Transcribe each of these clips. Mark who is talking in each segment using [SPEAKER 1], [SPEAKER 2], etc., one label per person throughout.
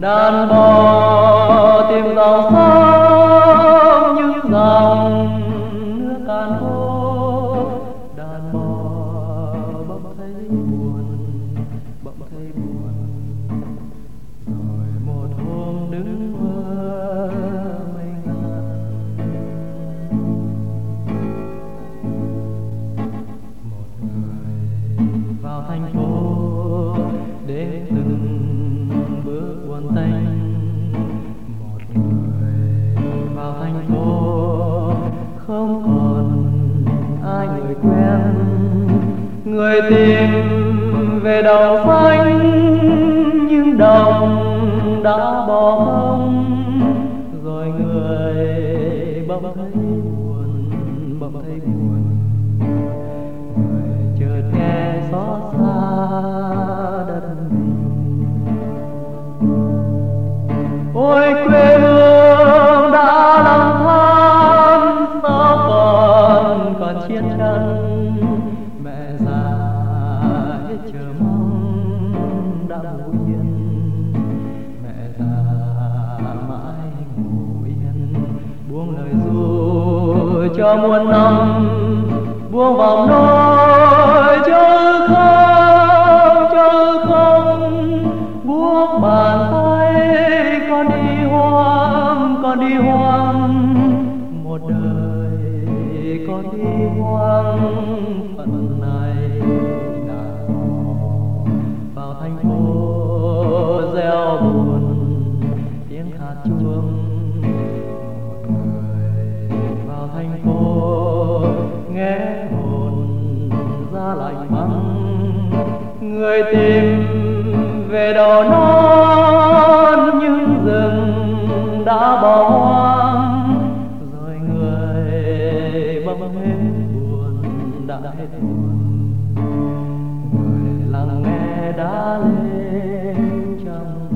[SPEAKER 1] đàn bò tìm tàu xa. Buồn tênh. Một người vào thành phố không còn ai người quen. Người tìm về đầu xanh nhưng đồng đã bỏ không. Rồi người bỗng thấy buồn, bỗng thấy buồn. Quê hương đã lầm than sao còn còn chiến tranh, mẹ già hết chờ mong đã ngủ yên. Mẹ già mãi ngủ yên, buông lời ru cho muôn năm, buông vòng nỗi đi phận này đàn vào thành phố gieo buồn. Tiếng hát chuông người vào thành phố nghe hồn ra lạnh băng. Người tìm về đầu non nhưng rừng đã bỏ hoang, rồi người bỗng hết đã hết buồn người lắng nghe đã lên trong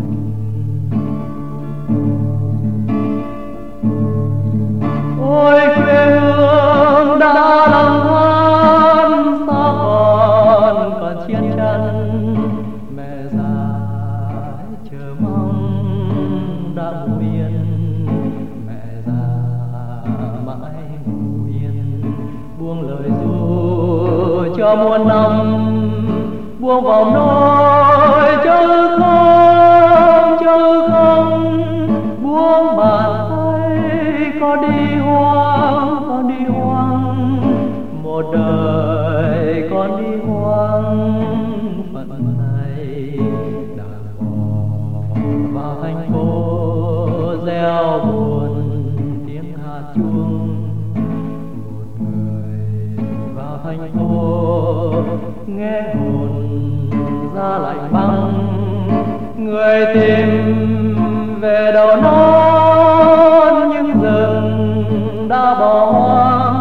[SPEAKER 1] ôi, quê hương đã lầm than sao còn còn chiến tranh? Mẹ già, chờ mong đã buồn cho muôn năm, buông vòng nỗi chớ không chớ không buông bàn tay, có đi hoang con đi hoang. Một đời con đi hoang, phận này đàn bỏ vào thành phố gieo buồn nghe hồn ra lạnh băng người tìm về đầu non những rừng đã bỏ hoang.